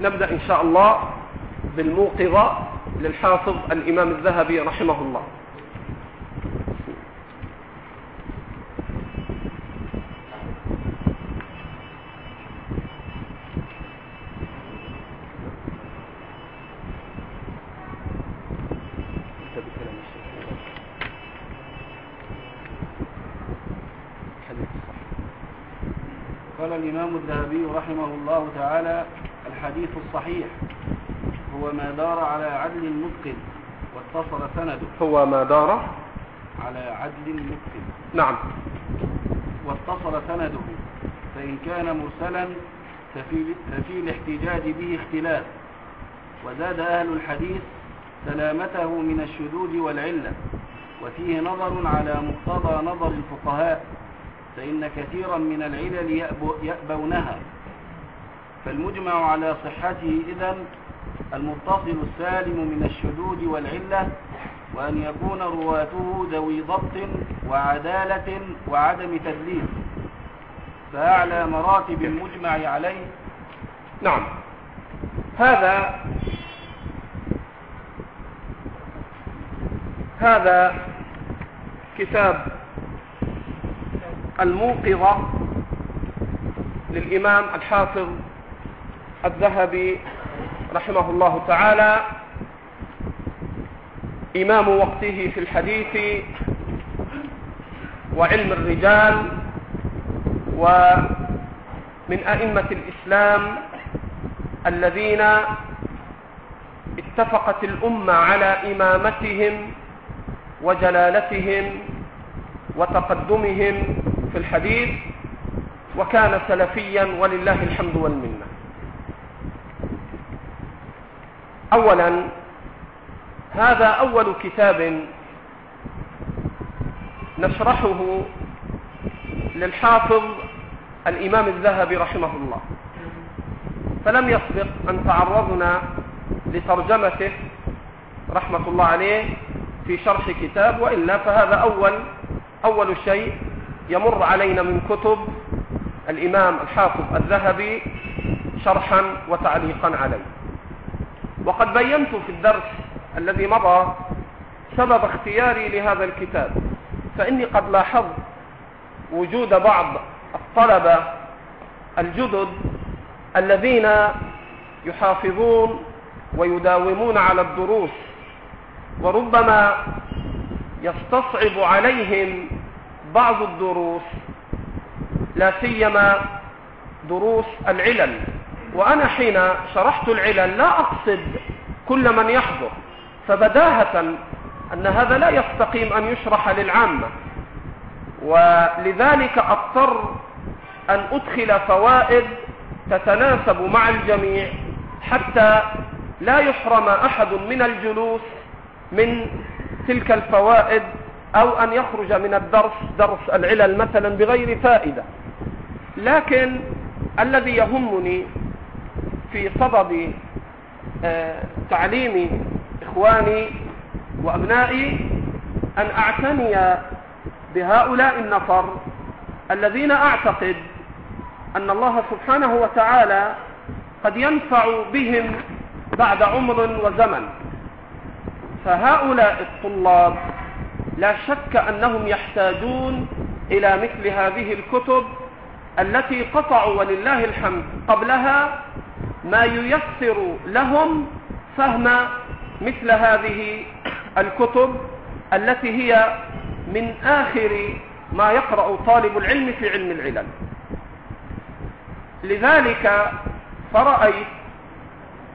نبدأ إن شاء الله بالموقظة للحافظ الإمام الذهبي رحمه الله. قال الإمام الذهبي رحمه الله تعالى الحديث الصحيح هو ما دار على عدل متقن واتصل سنده. هو ما دار على عدل متقن نعم. واتصل سنده. فإن كان مرسلا ففي, ففي الاحتجاج به اختلاف. وزاد أهل الحديث سلامته من الشذوذ والعلة. وفيه نظر على مقتضى نظر الفقهاء فإن كثيرا من العلل يأبونها. فالمجمع على صحته إذن المتصل السالم من الشذوذ والعلة وأن يكون رواته ذوي ضبط وعدالة وعدم تدليس فأعلى مراتب المجمع عليه. نعم. هذا هذا كتاب الموقظة للإمام الحافظ الذهبي رحمه الله تعالى إمام وقته في الحديث وعلم الرجال ومن أئمة الإسلام الذين اتفقت الأمة على إمامتهم وجلالتهم وتقدمهم في الحديث وكان سلفيا ولله الحمد والمنة. اولا هذا أول كتاب نشرحه للحافظ الإمام الذهبي رحمه الله. فلم يسبق أن تعرضنا لترجمته رحمة الله عليه في شرح كتاب وإلا فهذا أول أول شيء يمر علينا من كتب الإمام الحافظ الذهبي شرحا وتعليقا عليه. وقد بينت في الدرس الذي مضى سبب اختياري لهذا الكتاب فإني قد لاحظت وجود بعض الطلبة الجدد الذين يحافظون ويداومون على الدروس وربما يستصعب عليهم بعض الدروس لا سيما دروس العلل. وأنا حين شرحت العلل لا أقصد كل من يحضر فبداهة أن هذا لا يستقيم أن يشرح للعامة. ولذلك أضطر أن أدخل فوائد تتناسب مع الجميع حتى لا يحرم أحد من الجلوس من تلك الفوائد أو أن يخرج من الدرس درس العلل مثلا بغير فائدة. لكن الذي يهمني في صدد آه، تعليم إخواني وأبنائي أن أعتني بهؤلاء النفر الذين أعتقد أن الله سبحانه وتعالى قد ينفع بهم بعد عمر وزمن. فهؤلاء الطلاب لا شك أنهم يحتاجون إلى مثل هذه الكتب التي قطعوا ولله الحمد قبلها ما ييسر لهم فهم مثل هذه الكتب التي هي من آخر ما يقرأ طالب العلم في علم العلل. لذلك فرأيت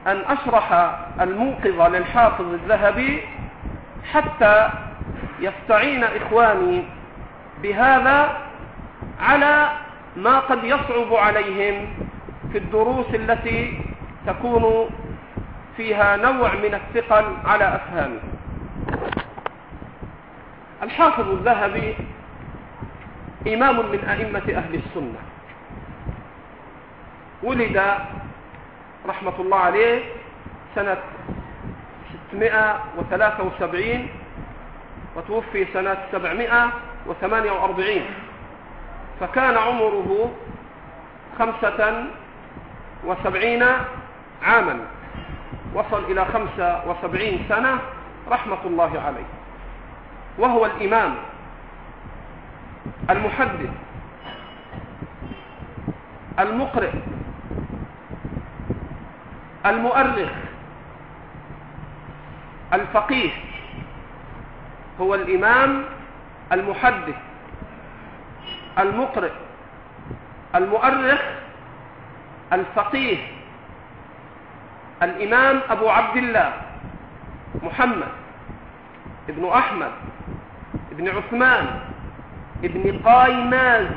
أن أشرح الموقظة للحافظ الذهبي حتى يستعين إخواني بهذا على ما قد يصعب عليهم في الدروس التي تكون فيها نوع من الثقل على أفهامه الحافظ الذهبي إمام من أئمة أهل السنة. ولد رحمة الله عليه سنة 673 وتوفي سنة 748 فكان عمره خمسة وسبعين عاما. وصل إلى خمسة وسبعين سنة رحمة الله عليه. وهو الإمام المحدث المقرئ المؤرخ الفقيه هو الإمام المحدث المقرئ المؤرخ الفقيه الإمام أبو عبد الله محمد ابن أحمد ابن عثمان ابن قايماز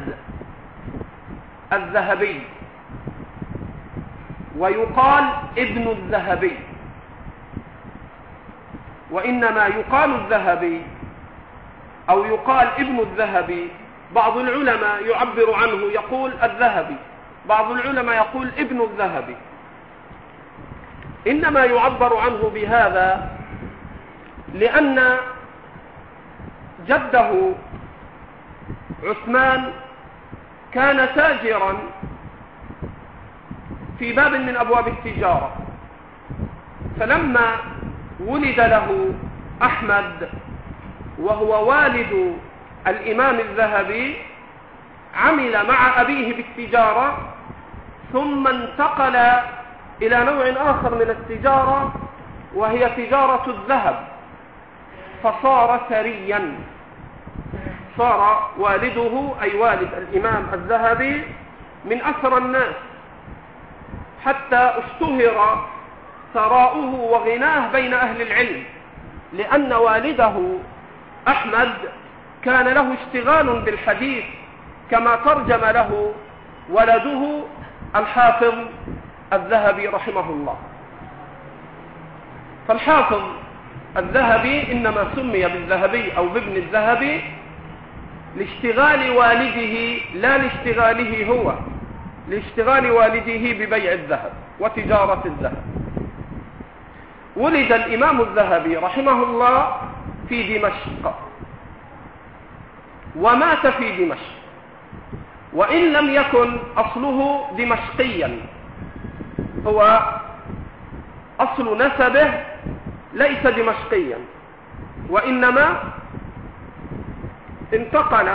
الذهبي. ويقال ابن الذهبي. وإنما يقال الذهبي أو يقال ابن الذهبي بعض العلماء يعبر عنه يقول الذهبي. بعض العلماء يقول ابن الذهبي إنما يعبر عنه بهذا لأن جده عثمان كان تاجرا في باب من أبواب التجارة. فلما ولد له أحمد وهو والد الإمام الذهبي عمل مع أبيه بالتجارة ثم انتقل إلى نوع آخر من التجارة وهي تجارة الذهب. فصار ثريا صار والده أي والد الإمام الذهبي من أثر الناس. حتى اشتهر ثراؤه وغناه بين أهل العلم لأن والده أحمد كان له اشتغال بالحديث كما ترجم له ولده الحافظ الذهبي رحمه الله. فالحافظ الذهبي إنما سمي بالذهبي أو بابن الذهبي لاشتغال والده لا لاشتغاله هو لاشتغال والده ببيع الذهب وتجارة الذهب. ولد الإمام الذهبي رحمه الله في دمشق ومات في دمشق. وإن لم يكن أصله دمشقيا. هو أصل نسبه ليس دمشقيا. وإنما انتقل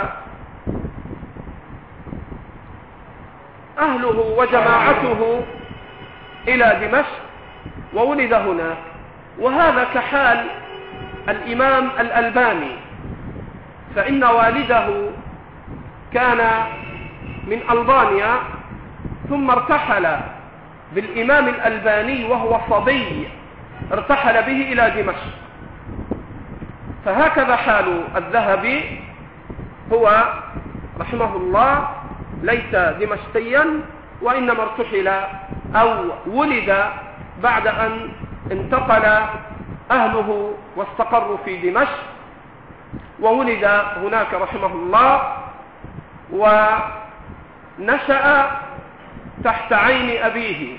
أهله وجماعته إلى دمشق وولد هناك وهذا كحال الإمام الألباني. فإن والده كان من ألبانيا ثم ارتحل بالإمام الألباني وهو صبي ارتحل به إلى دمشق. فهكذا حال الذهبي هو رحمه الله ليس دمشقيا وإنما ارتحل أو ولد بعد أن انتقل أهله واستقروا في دمشق. وولد هناك رحمه الله ونشأ تحت عين أبيه.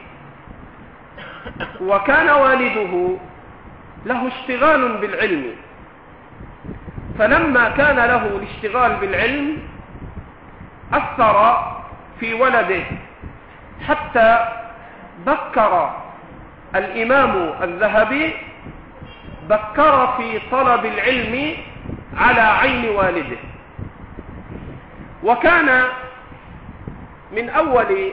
وكان والده له اشتغال بالعلم. فلما كان له الاشتغال بالعلم أثر في ولده حتى بكر الإمام الذهبي بكر في طلب العلم على عين والده. وكان من أول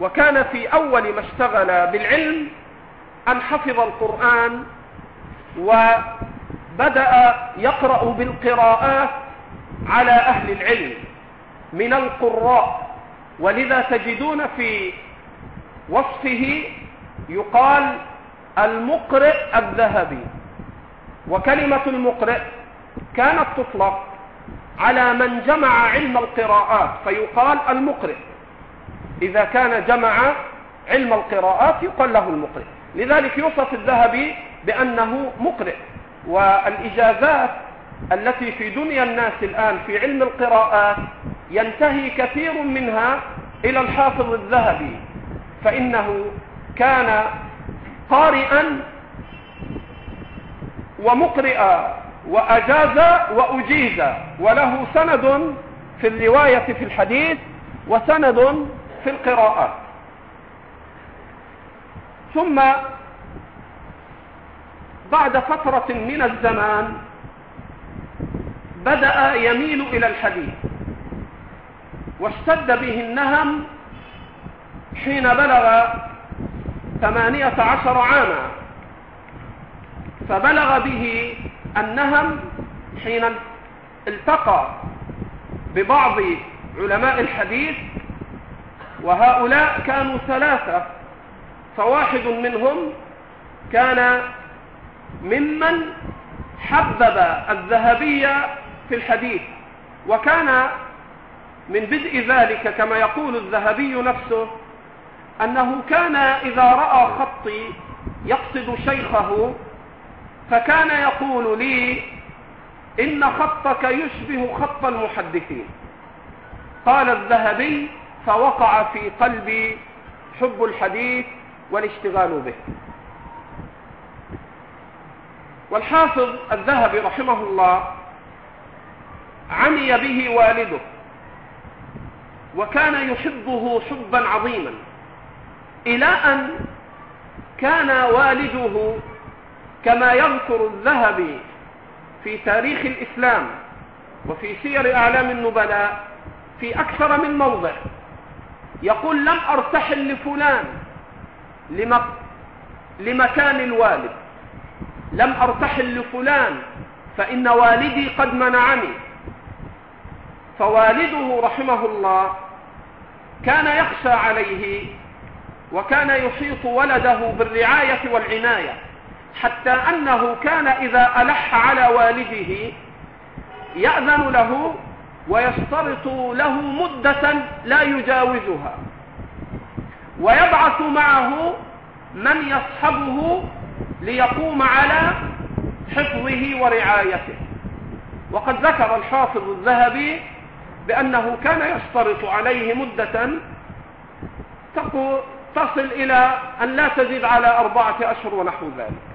وكان في أول ما اشتغل بالعلم أن حفظ القرآن وبدأ يقرأ بالقراءات على أهل العلم من القراء. ولذا تجدون في وصفه يقال المقرئ الذهبي. وكلمة المقرئ كانت تطلق على من جمع علم القراءات فيقال المقرئ. إذا كان جمع علم القراءات يقال له المقرئ. لذلك يوصف الذهبي بأنه مقرئ. والإجازات التي في دنيا الناس الآن في علم القراءات ينتهي كثير منها إلى الحافظ الذهبي. فإنه كان قارئا ومقرئا. وأجاز وأجيز. وله سند في الرواية في الحديث وسند في القراءات ثم بعد فترة من الزمان بدأ يميل إلى الحديث. واشتد به النهم حين بلغ ثمانية عشر عاما. فبلغ به النهم حين التقى ببعض علماء الحديث وهؤلاء كانوا ثلاثة فواحد منهم كان ممن حبب الذهبية في الحديث وكان من بدء ذلك كما يقول الذهبي نفسه أنه كان إذا رأى خطي يقصد شيخه فكان يقول لي إن خطك يشبه خط المحدثين. قال الذهبي فوقع في قلبي حب الحديث والاشتغال به. والحافظ الذهبي رحمه الله عمي به والده وكان يحبه حبا عظيما إلى أن كان والده كما يذكر الذهبي في تاريخ الإسلام وفي سير أعلام النبلاء في أكثر من موضع. يقول لم أرتحل لفلان لمكان الوالد. لم أرتحل لفلان فإن والدي قد منعني. فوالده رحمه الله كان يخشى عليه وكان يحيط ولده بالرعاية والعناية. حتى أنه كان إذا ألح على والده يأذن له ويشترط له مدة لا يجاوزها. ويبعث معه من يصحبه ليقوم على حفظه ورعايته. وقد ذكر الحافظ الذهبي بأنه كان يشترط عليه مدة تصل إلى أن لا تزيد على أربعة أشهر ونحو ذلك.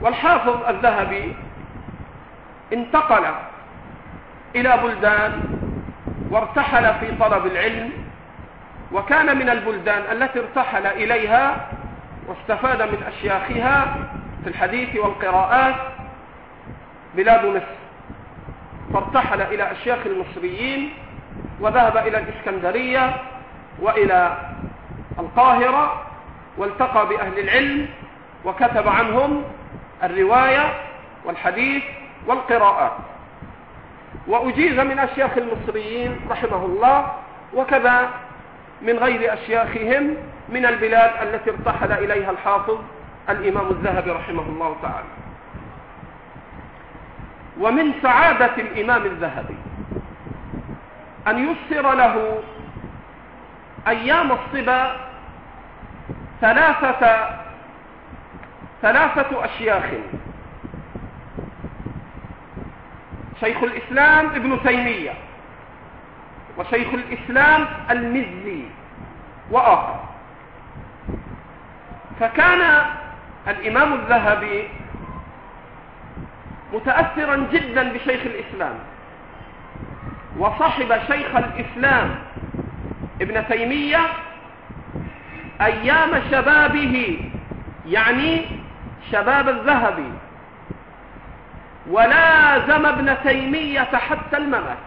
والحافظ الذهبي انتقل إلى بلدان وارتحل في طلب العلم وكان من البلدان التي ارتحل إليها واستفاد من أشياخها في الحديث والقراءات بلاد مصر. فارتحل إلى أشياخ المصريين وذهب إلى الإسكندرية وإلى القاهرة والتقى بأهل العلم وكتب عنهم الرواية والحديث والقراءات وأجيز من أشياخ المصريين رحمه الله وكذا من غير أشياخهم من البلاد التي ارتحل إليها الحافظ الإمام الذهبي رحمه الله تعالى. ومن سعادة الإمام الذهبي أن يسر له أيام الصبا ثلاثة ثلاثة أشياخ. شيخ الإسلام ابن تيمية وشيخ الإسلام المزي وآخر. فكان الإمام الذهبي متأثرا جدا بشيخ الإسلام وصحب شيخ الإسلام ابن تيمية أيام شبابه يعني شباب الذهبي. ولازم ابن تيمية حتى الممات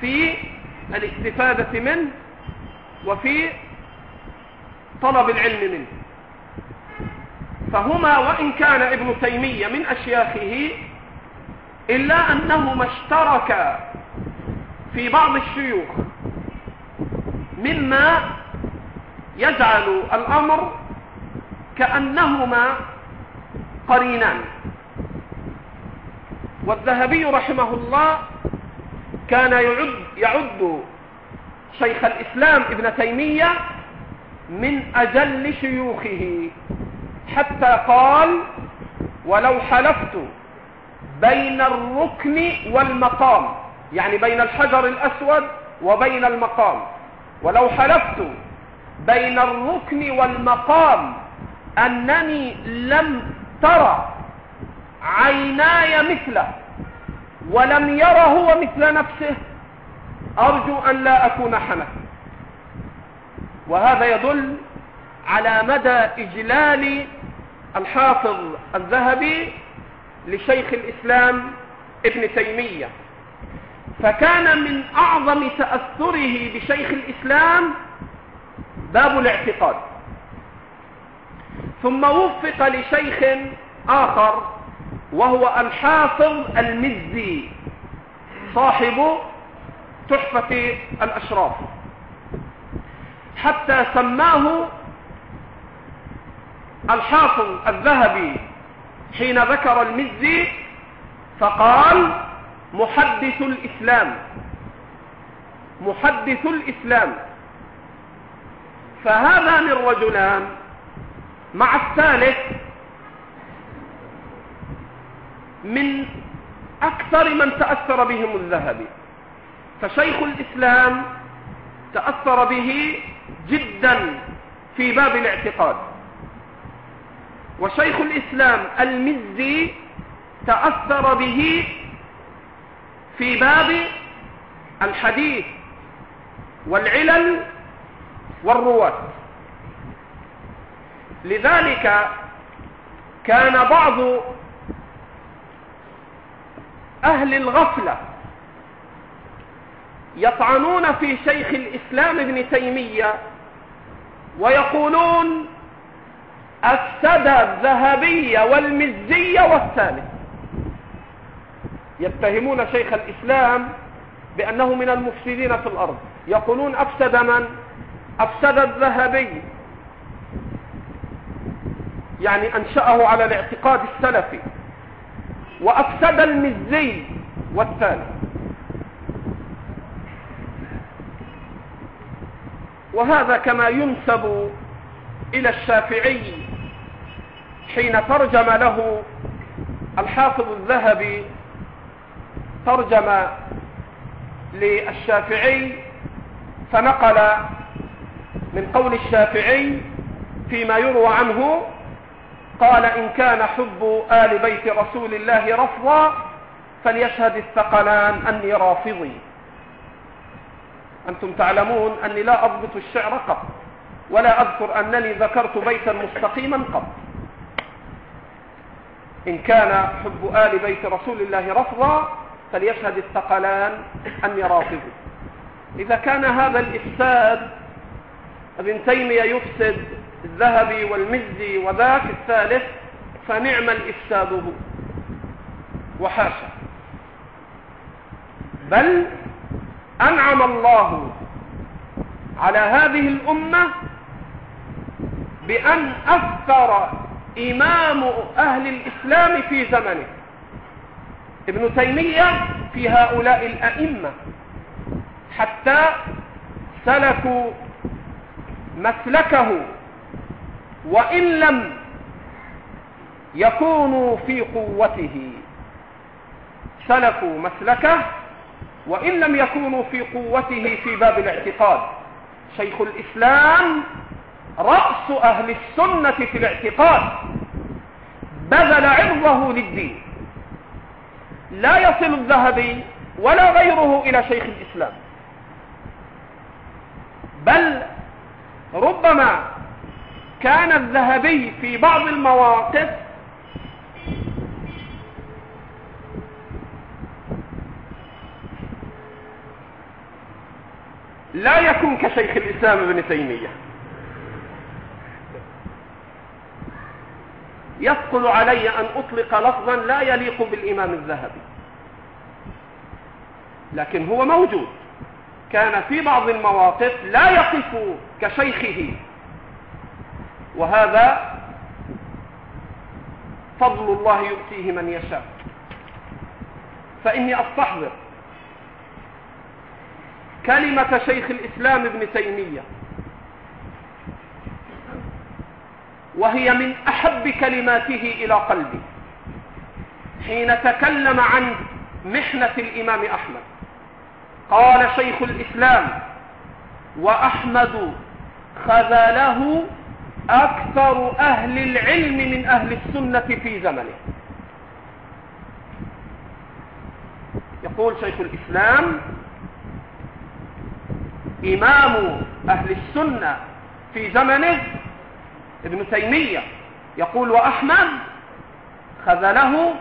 في الاستفادة منه وفي طلب العلم منه. فهما وإن كان ابن تيمية من أشياخه إلا أنهما اشتركا في بعض الشيوخ. مما يجعل الأمر كأنهما قرينان. والذهبي رحمه الله كان يعد, يعد شيخ الإسلام ابن تيمية من أجل شيوخه حتى قال ولو حلفت بين الركن والمقام يعني بين الحجر الأسود وبين المقام. ولو حلفت بين الركن والمقام أنني لم ترى عيناي مثله ولم ير هو مثل نفسه أرجو أن لا أكون حنف وهذا يدل على مدى إجلال الحافظ الذهبي لشيخ الإسلام ابن تيمية. فكان من أعظم تأثره بشيخ الإسلام باب الاعتقاد. ثم وفق لشيخ آخر وهو الحافظ المزي صاحب تحفة الأشراف. حتى سماه الحافظ الذهبي حين ذكر المزي فقال محدث الإسلام محدث الإسلام فهذان الرجلان مع الثالث من أكثر من تأثر بهم الذهبي فشيخ الإسلام تأثر به جدا في باب الاعتقاد. وشيخ الإسلام المزي تأثر به في باب الحديث والعلل والرواة. لذلك كان بعض أهل الغفلة يطعنون في شيخ الإسلام ابن تيمية ويقولون أفسد الذهبية والمزية والثالث. يتهمون شيخ الإسلام بأنه من المفسدين في الأرض. يقولون أفسد من؟ أفسد الذهبي. يعني أنشأه على الاعتقاد السلفي وأفسد المزي والثالث وهذا كما ينسب إلى الشافعي حين ترجم له الحافظ الذهبي ترجم للشافعي فنقل من قول الشافعي فيما يروى عنه قال إن كان حب آل بيت رسول الله رفضا فليشهد الثقلان أني رافضي. أنتم تعلمون أني لا أضبط الشعر قط ولا أذكر أنني ذكرت بيتا مستقيما قط. إن كان حب آل بيت رسول الله رفضا فليشهد الثقلان أني رافضي. إذا كان هذا الإفساد ابن تيمية يفسد الذهبي والمزي وذاك الثالث فنعم الإفساد هو. وحاشا. بل أنعم الله على هذه الأمة بأن أثر إمام أهل الإسلام في زمنه. ابن تيمية في هؤلاء الأئمة. حتى سلكوا مسلكه وإن لم يكونوا في قوته سلكوا مسلكه وإن لم يكونوا في قوته في باب الاعتقاد. شيخ الإسلام رأس أهل السنة في الاعتقاد. بذل عرضه للدين. لا يصل الذهبي ولا غيره إلى شيخ الإسلام. بل ربما كان الذهبي في بعض المواقف لا يكون كشيخ الإسلام ابن تيمية. يثقل علي أن أطلق لفظا لا يليق بالإمام الذهبي. لكن هو موجود. كان في بعض المواقف لا يقف كشيخه. وهذا فضل الله يؤتيه من يشاء. فإني أستحضر كلمة شيخ الإسلام ابن تيمية وهي من أحب كلماته إلى قلبي حين تكلم عن محنة الإمام أحمد. قال شيخ الإسلام وأحمد خذله أكثر أهل العلم من أهل السنة في زمنه. يقول شيخ الإسلام إمام أهل السنة في زمنه ابن تيمية يقول وأحمد خذله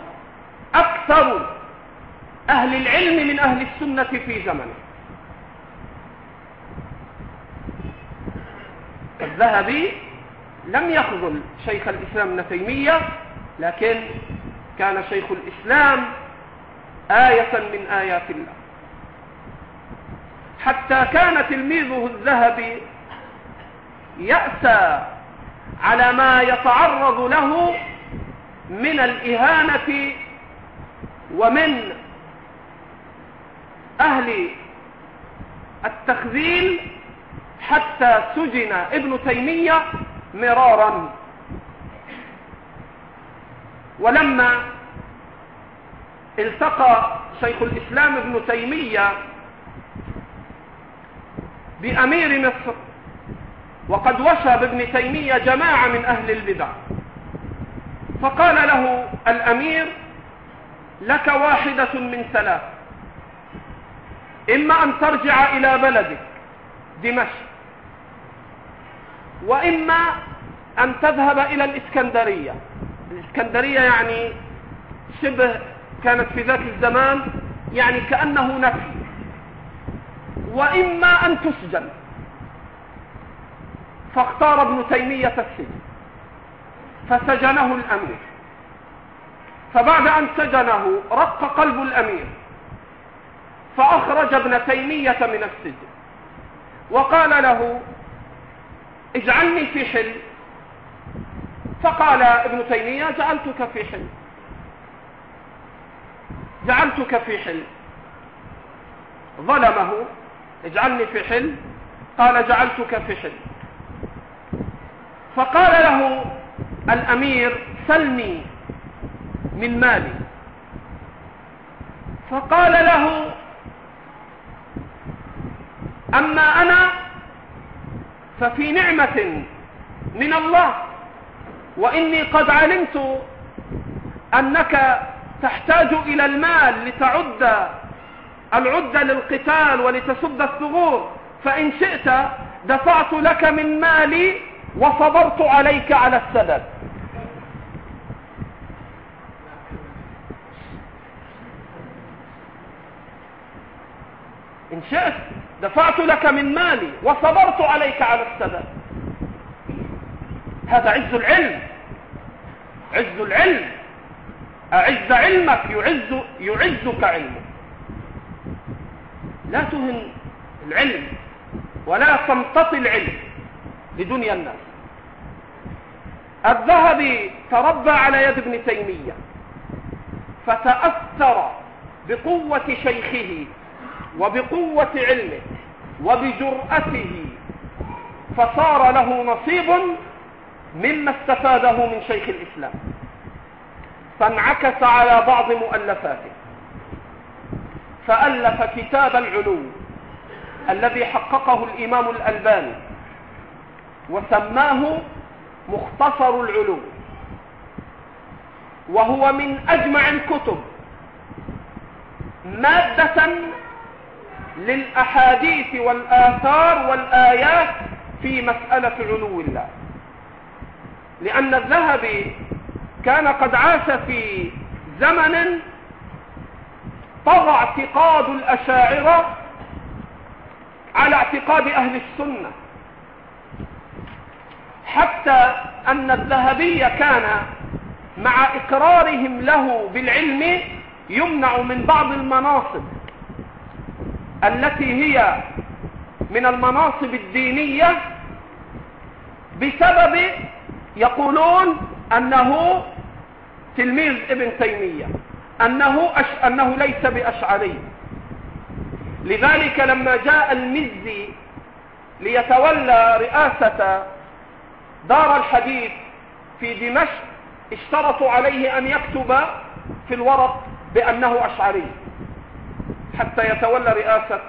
أكثر أهل العلم من أهل السنة في زمنه. الذهبي لم يخذل شيخ الإسلام ابن تيمية لكن كان شيخ الإسلام آية من آيات الله. حتى كان تلميذه الذهبي يأسى على ما يتعرض له من الإهانة ومن أهل التخذيل حتى سجن ابن تيمية مرارا. ولما التقى شيخ الإسلام ابن تيمية بأمير مصر وقد وشى بابن تيمية جماعة من أهل البدع. فقال له الأمير لك واحدة من ثلاث إما أن ترجع إلى بلدك دمشق. وإما أن تذهب إلى الإسكندرية. الإسكندرية يعني شبه كانت في ذاك الزمان يعني كأنه نفي. وإما أن تسجن. فاختار ابن تيمية السجن. فسجنه الأمير. فبعد أن سجنه رق قلب الأمير. فأخرج ابن تيمية من السجن. وقال له اجعلني في حل فقال ابن تيمية جعلتك في حل جعلتك في حل ظلمه اجعلني في حل قال جعلتك في حل فقال له الأمير سلني من مالي. فقال له أما أنا ففي نعمة من الله. وإني قد علمت أنك تحتاج إلى المال لتعد العدة للقتال ولتسد الثغور. فإن شئت دفعت لك من مالي وصبرت عليك على السدد. إن شئت دفعت لك من مالي وصبرت عليك على السدد هذا عز العلم. عز العلم. أعز علمك يعز يعزك علمك لا تهن العلم ولا تمتطي العلم لدنيا الناس. الذهبي تربى على يد ابن تيمية فتأثر بقوة شيخه وبقوة علمه وبجرأته فصار له نصيب مما استفاده من شيخ الإسلام. فانعكس على بعض مؤلفاته. فألف كتاب العلو الذي حققه الإمام الألباني وسماه مختصر العلو وهو من أجمع الكتب مادة للأحاديث والآثار والآيات في مسألة علو الله. لأن الذهبي كان قد عاش في زمن طغى اعتقاد الأشاعرة على اعتقاد أهل السنة. حتى أن الذهبي كان مع إقرارهم له بالعلم يمنع من بعض المناصب. التي هي من المناصب الدينية بسبب يقولون أنه تلميذ ابن تيمية أنه, أش... أنه ليس بأشعري. لذلك لما جاء المزي ليتولى رئاسة دار الحديث في دمشق اشترطوا عليه أن يكتب في الورق بأنه أشعري. حتى يتولى رئاسة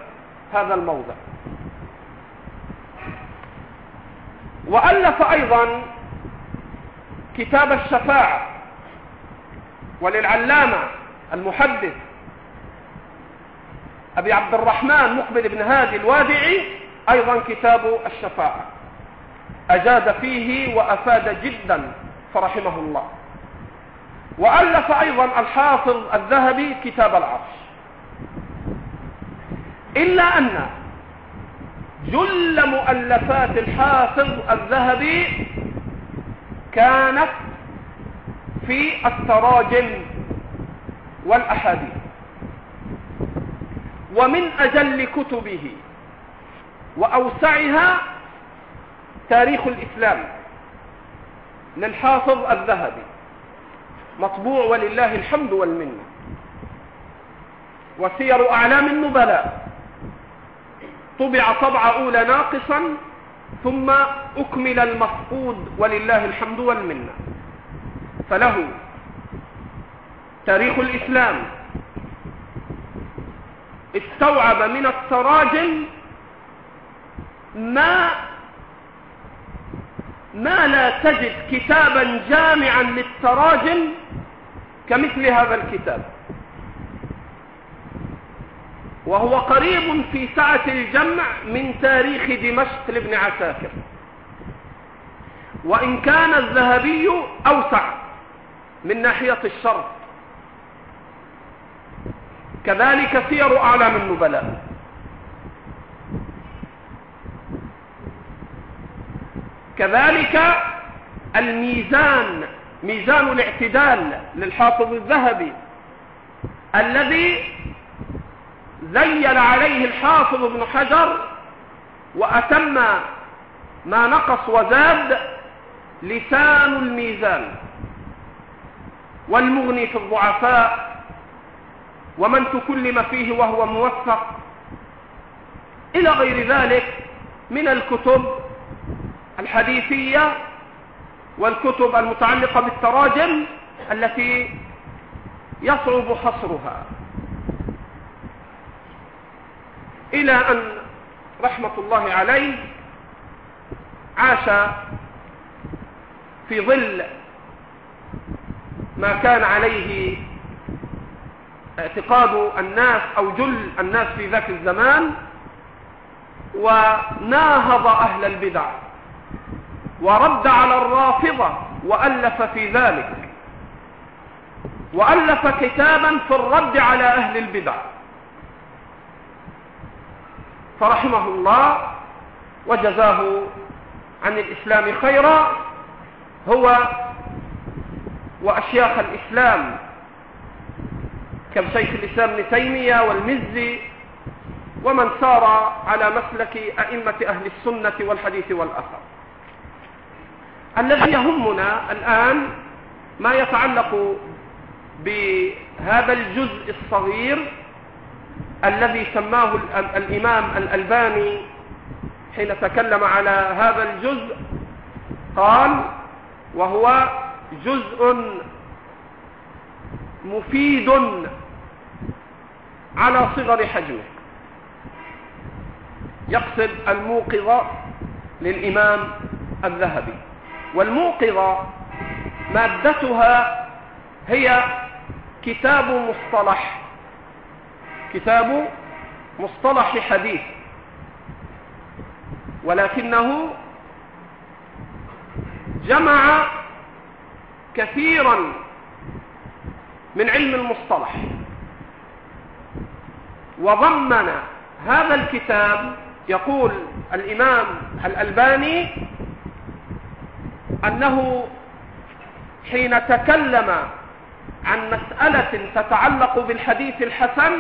هذا الموضع. وألف أيضا كتاب الشفاعة وللعلامة المحدث أبي عبد الرحمن مقبل بن هادي الوادعي أيضا كتاب الشفاعة. أجاد فيه وأفاد جدا فرحمه الله. وألف أيضا الحافظ الذهبي كتاب العرش. إلا أن جل مؤلفات الحافظ الذهبي كانت في التراجم والأحاديث. ومن أجل كتبه وأوسعها تاريخ الإسلام. للحافظ الذهبي. مطبوع ولله الحمد والمنة. وسير أعلام النبلاء. طبع طبع أولى ناقصا ثم أكمل المفقود ولله الحمد والمنة. فله تاريخ الإسلام. استوعب من التراجم ما ما لا تجد كتابا جامعا للتراجم كمثل هذا الكتاب. وهو قريب في سعة الجمع من تاريخ دمشق لابن عساكر. وإن كان الذهبي أوسع من ناحية الشرط كذلك سير أعلام النبلاء. كذلك الميزان ميزان الاعتدال للحافظ الذهبي الذي زين عليه الحافظ ابن حجر وأتم ما نقص وزاد لسان الميزان والمغني في الضعفاء ومن تكلم فيه وهو موثق إلى غير ذلك من الكتب الحديثية والكتب المتعلقة بالتراجم التي يصعب حصرها. إلى أن رحمة الله عليه عاش في ظل ما كان عليه اعتقاد الناس أو جل الناس في ذاك الزمان وناهض أهل البدع ورد على الرافضة وألف في ذلك وألف كتابا في الرد على أهل البدع. فرحمه الله وجزاه عن الإسلام خيرا هو وأشياخ الإسلام كشيخ الإسلام ابن تيمية والمزي ومن سار على مسلك أئمة أهل السنة والحديث والأثر. الذي يهمنا الآن ما يتعلق بهذا الجزء الصغير الذي سماه الإمام الألباني حين تكلم على هذا الجزء قال وهو جزء مفيد على صغر حجمه. يقصد الموقظة للإمام الذهبي. والموقظة مادتها هي كتاب مصطلح. كتاب مصطلح حديث. ولكنه جمع كثيرا من علم المصطلح. وضمن هذا الكتاب يقول الإمام الألباني أنه حين تكلم عن مسألة تتعلق بالحديث الحسن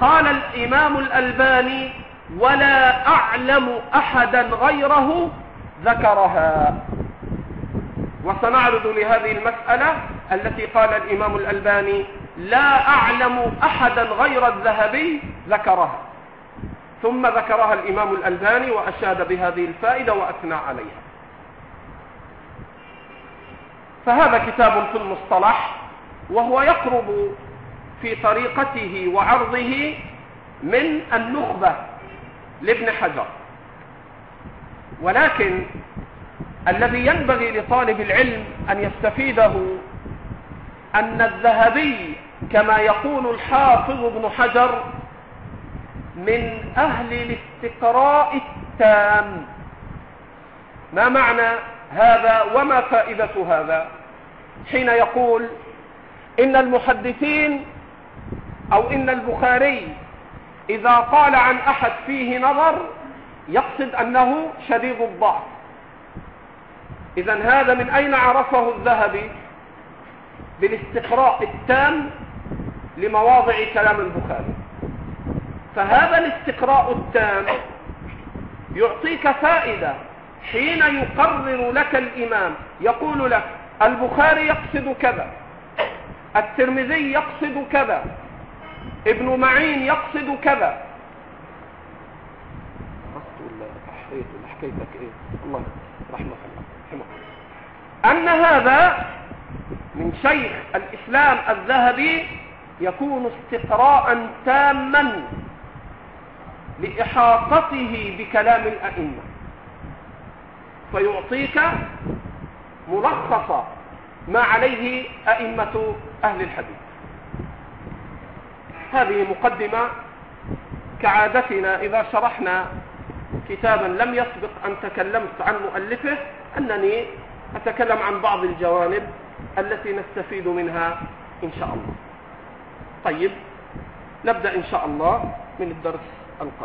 قال الإمام الألباني ولا أعلم أحدا غيره ذكرها. وسنعرض لهذه المسألة التي قال الإمام الألباني لا أعلم أحدا غير الذهبي ذكرها. ثم ذكرها الإمام الألباني وأشاد بهذه الفائدة وأثنى عليها. فهذا كتاب في المصطلح وهو يقرب في طريقته وعرضه من النخبة لابن حجر. ولكن الذي ينبغي لطالب العلم أن يستفيده أن الذهبي كما يقول الحافظ ابن حجر من أهل الاستقراء التام. ما معنى هذا وما فائدة هذا؟ حين يقول إن المحدثين أو إن البخاري إذا قال عن أحد فيه نظر يقصد أنه شديد الضعف. إذا هذا من أين عرفه الذهبي؟ بالاستقراء التام لمواضع كلام البخاري. فهذا الاستقراء التام يعطيك فائدة حين يقرر لك الإمام يقول لك البخاري يقصد كذا الترمذي يقصد كذا ابن معين يقصد كذا. حكيتك إيه؟ الله. رحمه الله. أن هذا من شيخ الإسلام الذهبي يكون استقراء تاما لإحاطته بكلام الأئمة. فيعطيك ملخص ما عليه أئمة أهل الحديث. هذه مقدمة كعادتنا إذا شرحنا كتابا لم يسبق أن تكلمت عن مؤلفه أنني أتكلم عن بعض الجوانب التي نستفيد منها إن شاء الله. طيب نبدأ إن شاء الله من الدرس القادم.